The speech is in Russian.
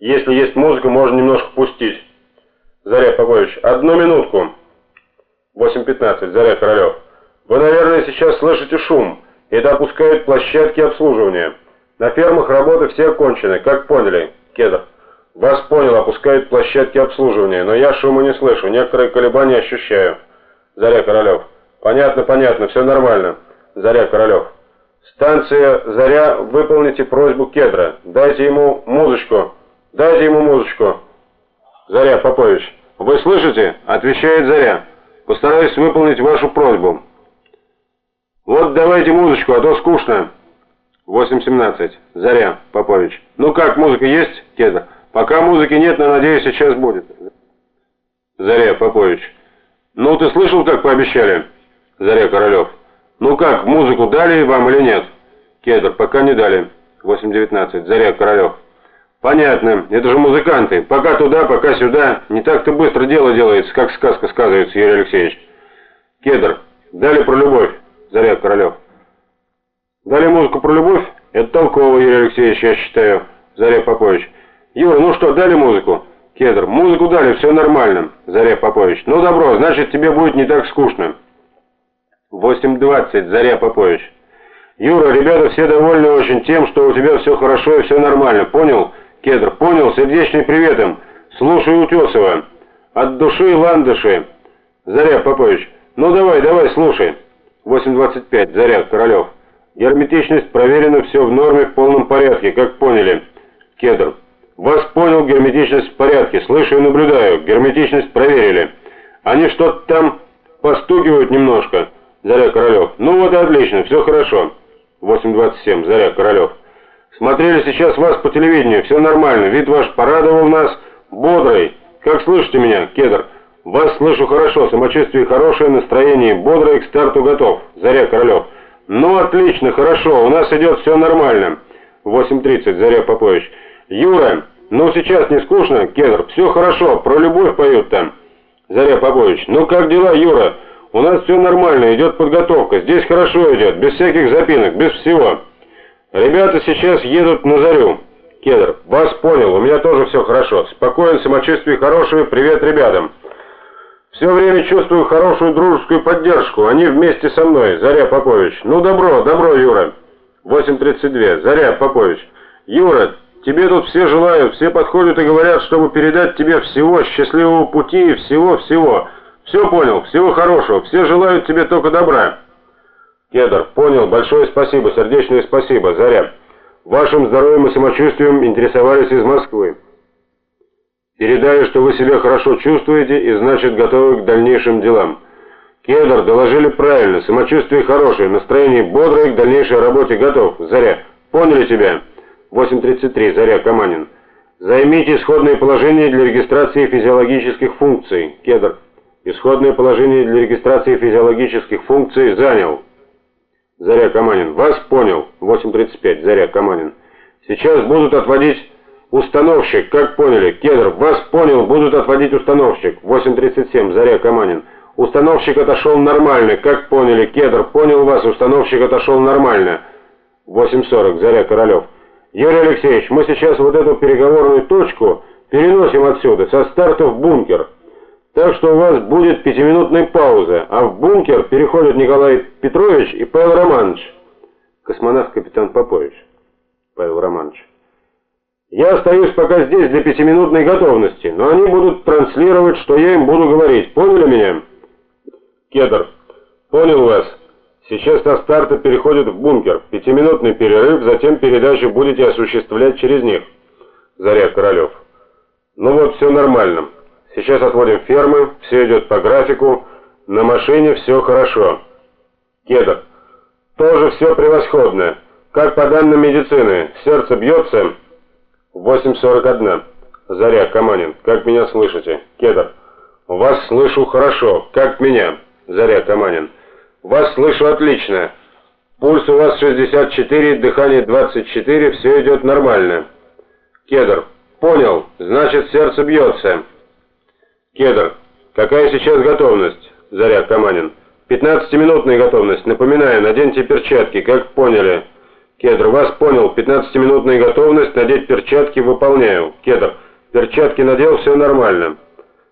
Если есть музыка, можно немножко пустить. Заря Попович, одну минутку. 8.15. Заря Королев. Вы, наверное, сейчас слышите шум. Это опускают площадки обслуживания. На фермах работы все окончены, как поняли, Кедр. Вас понял, опускают площадки обслуживания, но я шума не слышу, некоторые колебания ощущаю. Заря Королев. Понятно, понятно, все нормально. Заря Королев. Станция «Заря», выполните просьбу Кедра. Дайте ему музычку. Дайте ему музычку. Заря Попович. Вы слышите? Отвечает Заря. Постараюсь выполнить вашу просьбу. Вот давайте музычку, а то скучно. 8.17. Заря Попович. Ну как, музыка есть, Кедр? Пока музыки нет, но надеюсь, сейчас будет. Заря Попович. Ну ты слышал, как пообещали? Заря Королев. Ну как, музыку дали вам или нет? Кедр, пока не дали. 8.19. Заря Королев. Понятно, это же музыканты. Пока туда, пока сюда. Не так-то быстро дело делается, как сказка сказывается, Юрий Алексеевич. Кедр, дали про любовь. Заря Королев. Дали музыку про любовь? Это толково, Юрий Алексеевич, я считаю. Заря Попович. Юра, ну что, дали музыку? Кедр, музыку дали, все нормально. Заря Попович. Ну добро, значит тебе будет не так скучно. 8.20. Заря Попович. Юра, ребята все довольны очень тем, что у тебя все хорошо и все нормально. Понял? Кедр, понял? Сердечный привет им. Слушай Утесова. От души ландыши. Заря Попович. Ну давай, давай, слушай. 8.25. Заря Королев. Герметичность проверена, все в норме, в полном порядке, как поняли. Кедр. Вас понял, герметичность в порядке. Слышу и наблюдаю. Герметичность проверили. Они что-то там постукивают немножко. Заря Королев. Ну вот отлично, все хорошо. 8.27. Заря Королев. Смотрели сейчас вас по телевидению, все нормально. Вид ваш порадовал нас. Бодрый. Как слышите меня, Кедр? Вас слышу хорошо, самочувствие хорошее, настроение бодрое, к старту готов. Заря Королев. Ну отлично, хорошо, у нас идет все нормально. 8.30. Заря Попович. Юра, ну сейчас не скучно, Кедр? Все хорошо, про любовь поют там. Заря Попович. Ну как дела, Юра? У нас все нормально, идет подготовка. Здесь хорошо идет, без всяких запинок, без всего. Ребята сейчас едут на зарю. Кедр, вас понял, у меня тоже все хорошо. Спокоен, самочувствие хорошее, привет ребятам. Все время чувствую хорошую дружескую поддержку. Они вместе со мной. Заря Попович. Ну, добро, добро, Юра. 8.32. Заря Попович. Юра, тебе тут все желают, все подходят и говорят, чтобы передать тебе всего счастливого пути и всего-всего. Все понял, всего хорошего, все желают тебе только добра. Кедр, понял, большое спасибо, сердечное спасибо, Заря. Вашим здоровьем и самочувствием интересовались из Москвы. Передаю, что вы себя хорошо чувствуете и, значит, готовы к дальнейшим делам. Кедр, доложили правильно, самочувствие хорошее, настроение бодрое, к дальнейшей работе готов. Заря, поняли тебя? 8.33, Заря, Каманин. Займите исходное положение для регистрации физиологических функций. Кедр. Исходное положение для регистрации физиологических функций занял. Заря Каманин. Вас понял. 8.35. Заря Каманин. Сейчас будут отводить установщик. Как поняли? Кедр. Вас понял. Будут отводить установщик. 8.37. Заря Каманин. Установщик отошел нормально. Как поняли? Кедр. Понял вас. Установщик отошел нормально. 8.40. Заря Королев. Юрий Алексеевич, мы сейчас вот эту переговорную точку переносим отсюда, со старта в бункер. Так что у вас будет пятиминутная пауза, а в бункер переходят Николай Петрович и Павел Романович. Космонавт капитан Попович. Павел Романович. Я остаюсь пока здесь для пятиминутной готовности, но они будут транслировать, что я им буду говорить. Поняли меня? Кедр. Понял вас. Сейчас со старта переходят в бункер. Пятиминутный перерыв, затем передачу будете осуществлять через них. Заря Королев. Ну вот, все нормально. Сейчас отводим фермы, все идет по графику, на машине все хорошо. Кедр. Тоже все превосходно. Как по данным медицины, сердце бьется? 8.41. Заря, Каманин, как меня слышите? Кедр. Вас слышу хорошо. Как меня? Заря, Каманин. Вас слышу отлично. Пульс у вас 64, дыхание 24, все идет нормально. Кедр. Понял. Значит, сердце бьется. Кедр, какая сейчас готовность? Заря, Каманин. 15-минутная готовность. Напоминаю, наденьте перчатки, как поняли. Кедр, вас понял. 15-минутная готовность, надеть перчатки, выполняю. Кедр, перчатки надел, все нормально.